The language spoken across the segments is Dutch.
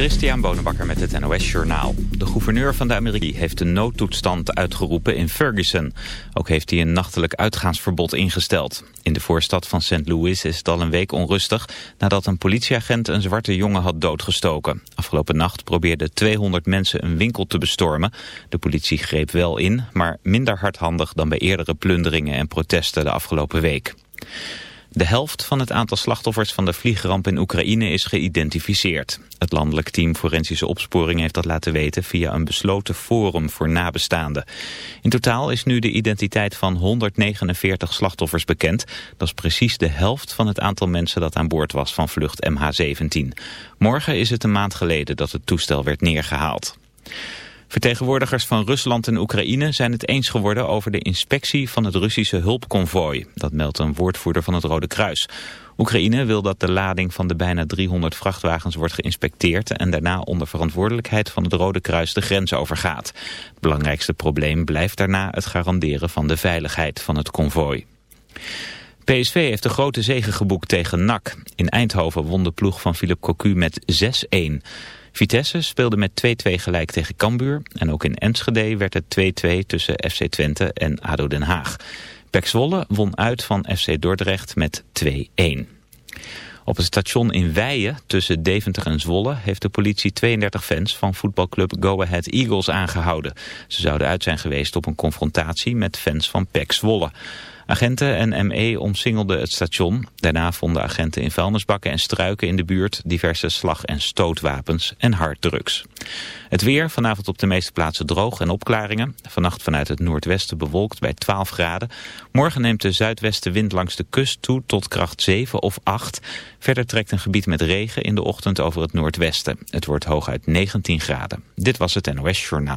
Christian Bonenbakker met het NOS Journaal. De gouverneur van de Amerika heeft de noodtoestand uitgeroepen in Ferguson. Ook heeft hij een nachtelijk uitgaansverbod ingesteld. In de voorstad van St. Louis is het al een week onrustig... nadat een politieagent een zwarte jongen had doodgestoken. Afgelopen nacht probeerden 200 mensen een winkel te bestormen. De politie greep wel in, maar minder hardhandig dan bij eerdere plunderingen en protesten de afgelopen week. De helft van het aantal slachtoffers van de vliegramp in Oekraïne is geïdentificeerd. Het landelijk team Forensische Opsporing heeft dat laten weten via een besloten forum voor nabestaanden. In totaal is nu de identiteit van 149 slachtoffers bekend. Dat is precies de helft van het aantal mensen dat aan boord was van vlucht MH17. Morgen is het een maand geleden dat het toestel werd neergehaald. Vertegenwoordigers van Rusland en Oekraïne zijn het eens geworden over de inspectie van het Russische hulpconvooi. Dat meldt een woordvoerder van het Rode Kruis. Oekraïne wil dat de lading van de bijna 300 vrachtwagens wordt geïnspecteerd en daarna onder verantwoordelijkheid van het Rode Kruis de grens overgaat. Het belangrijkste probleem blijft daarna het garanderen van de veiligheid van het konvooi. PSV heeft een grote zege geboekt tegen NAC. In Eindhoven won de ploeg van Philip Cocu met 6-1. Vitesse speelde met 2-2 gelijk tegen Cambuur. En ook in Enschede werd het 2-2 tussen FC Twente en ADO Den Haag. Pek Zwolle won uit van FC Dordrecht met 2-1. Op het station in Weijen tussen Deventer en Zwolle heeft de politie 32 fans van voetbalclub Go Ahead Eagles aangehouden. Ze zouden uit zijn geweest op een confrontatie met fans van PEC Zwolle. Agenten en ME omsingelden het station. Daarna vonden agenten in vuilnisbakken en struiken in de buurt diverse slag- en stootwapens en harddrugs. Het weer, vanavond op de meeste plaatsen droog en opklaringen. Vannacht vanuit het noordwesten bewolkt bij 12 graden. Morgen neemt de zuidwestenwind langs de kust toe tot kracht 7 of 8. Verder trekt een gebied met regen in de ochtend over het noordwesten. Het wordt hooguit 19 graden. Dit was het NOS Journaal.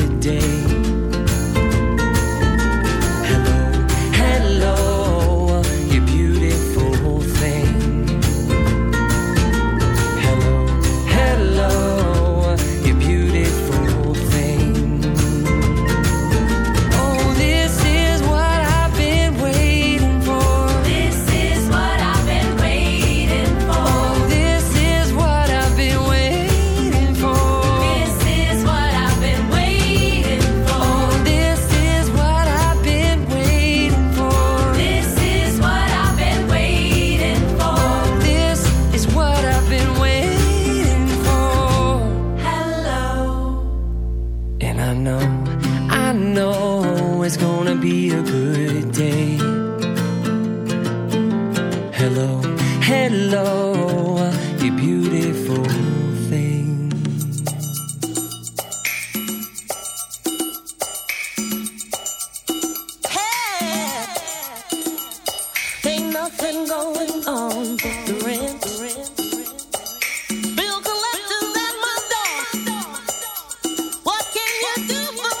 do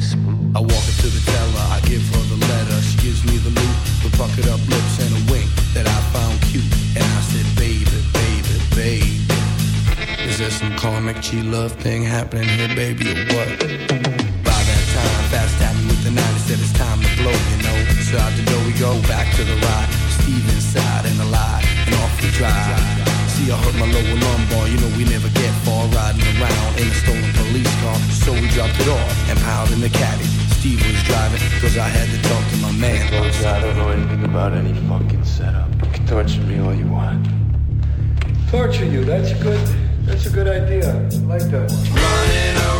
that's. I walk up to the teller, I give her the letter. She gives me the loot, with bucket up lips and a wink that I found cute. And I said, baby, baby, baby. Is there some karmic G love thing happening here, baby, or what? By that time, fast tapped me with the nine said it's time to blow, you know. So out the door we go, back to the ride. Steve inside and alive, and off we drive. See, I hurt my lower lumbar, you know we never get far riding around in a stolen police car. So we dropped it off and piled in the caddy. Steve was driving, cause I had to talk to my man. I don't know anything about any fucking setup. You can torture me all you want. Torture you, that's a good, that's a good idea. I like that one. Running around,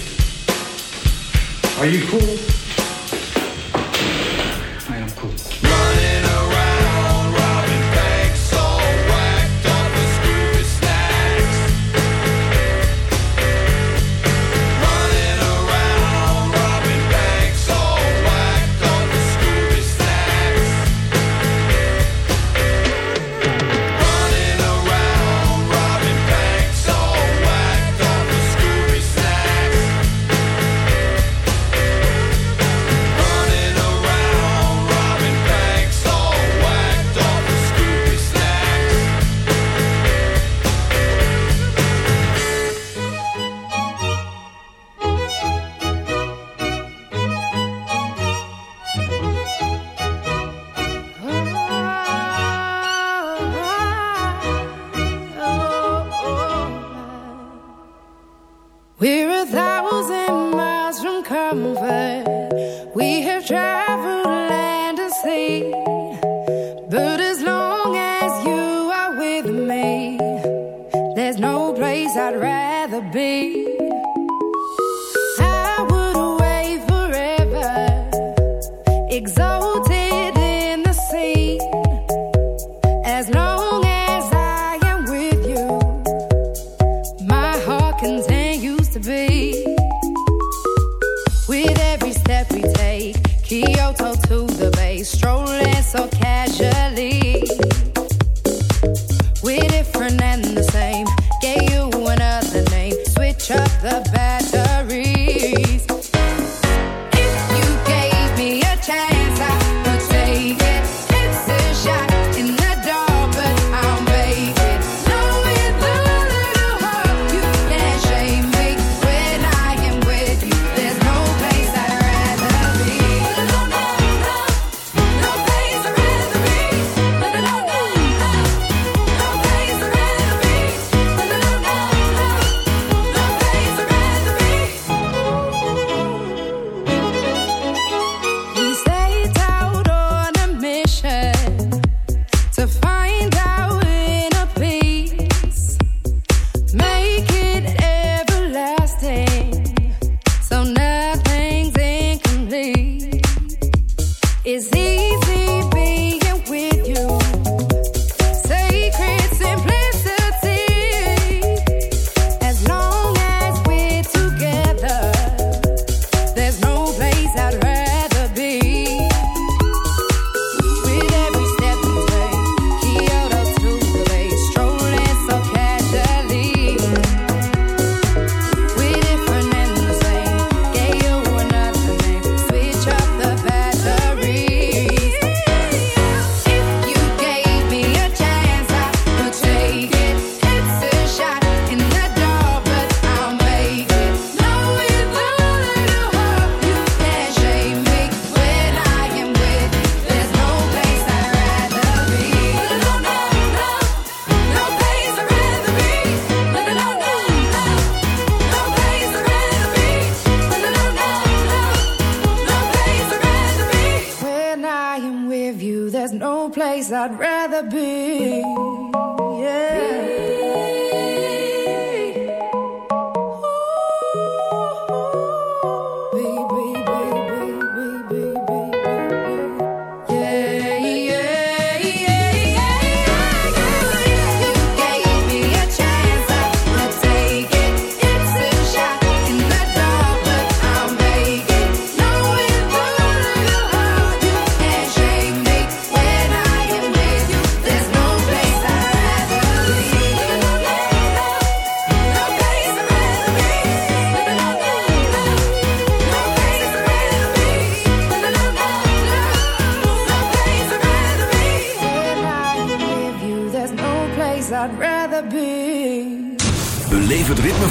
Are you cool?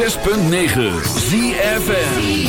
106.9 ZFM.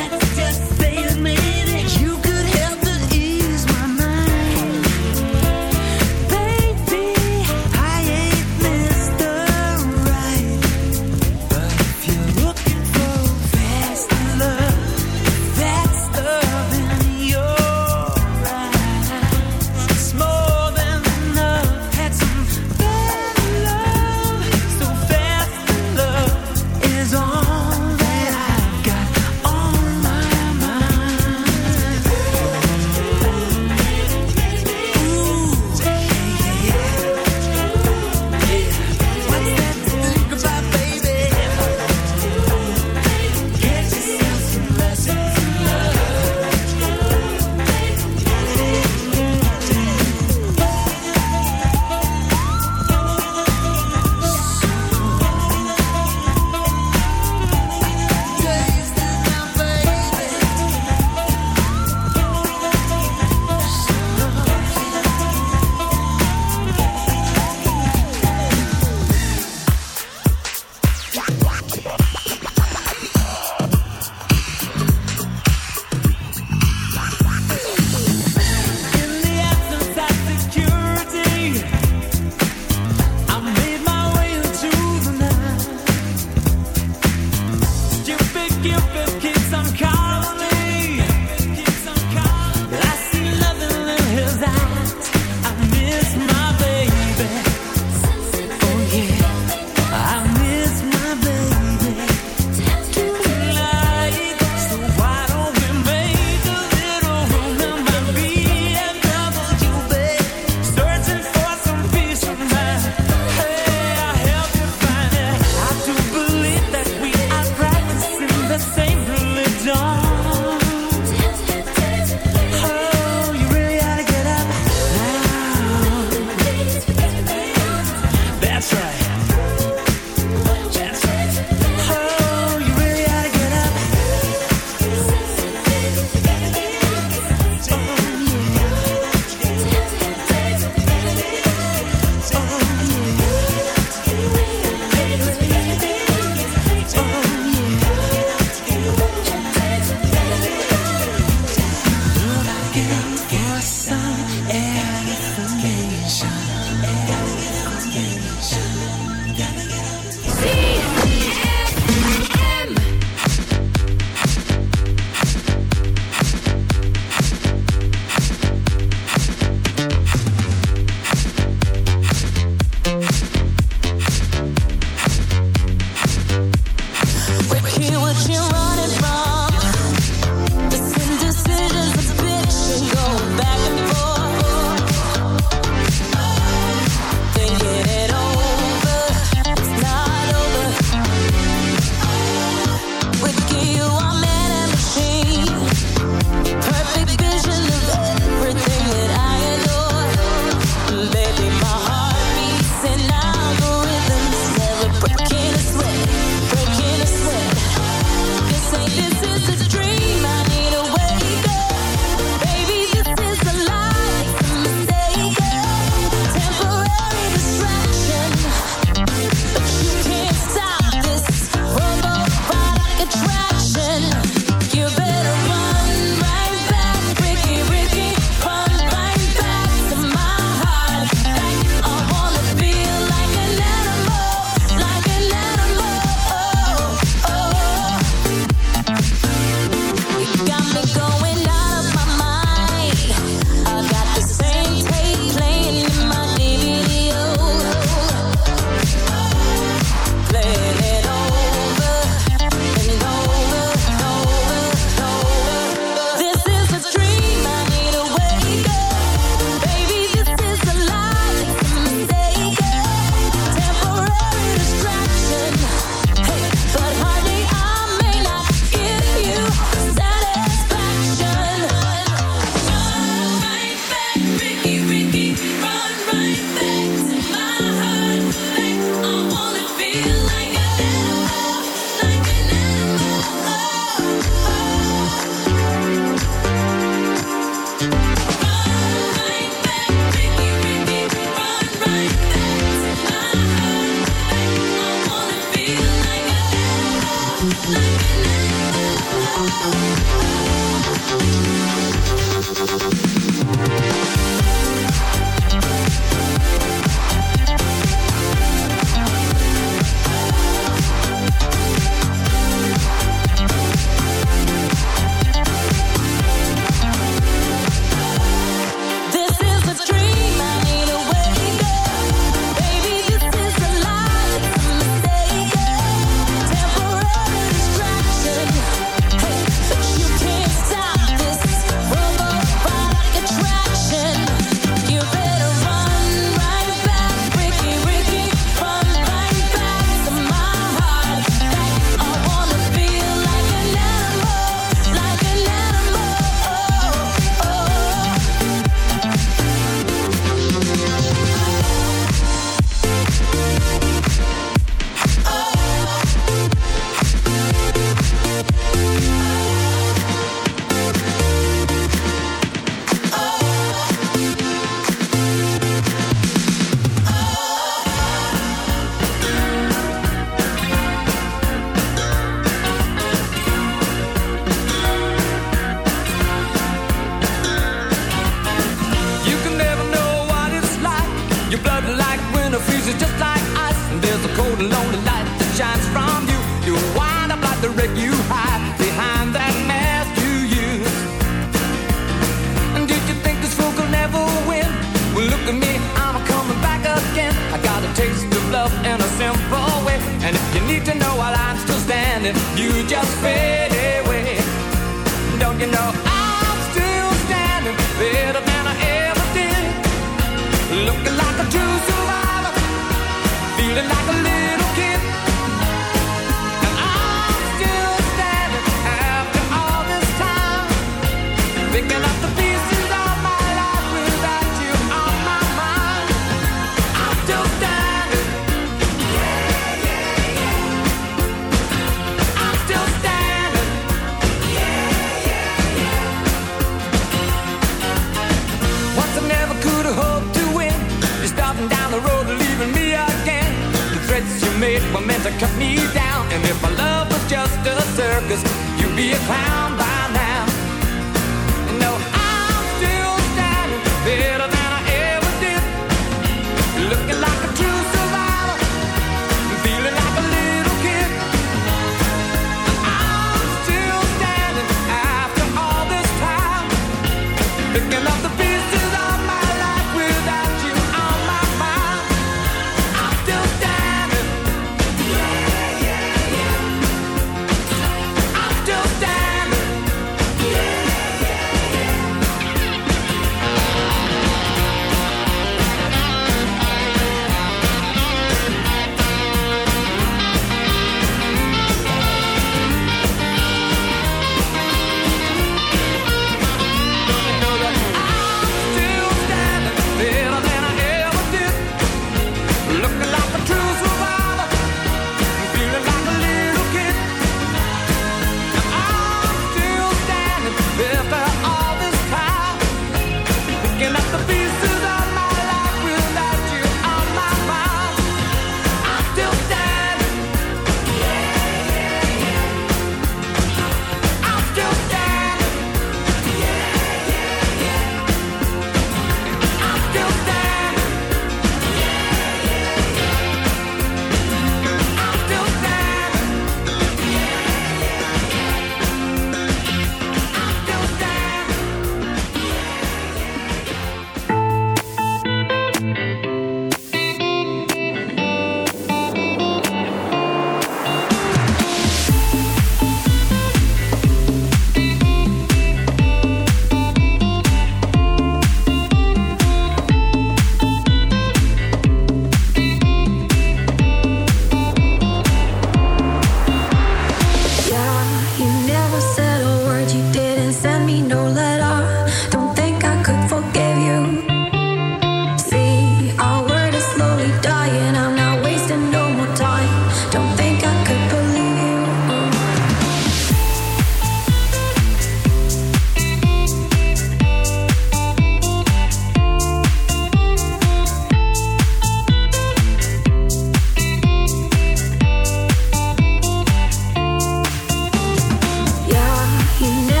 You know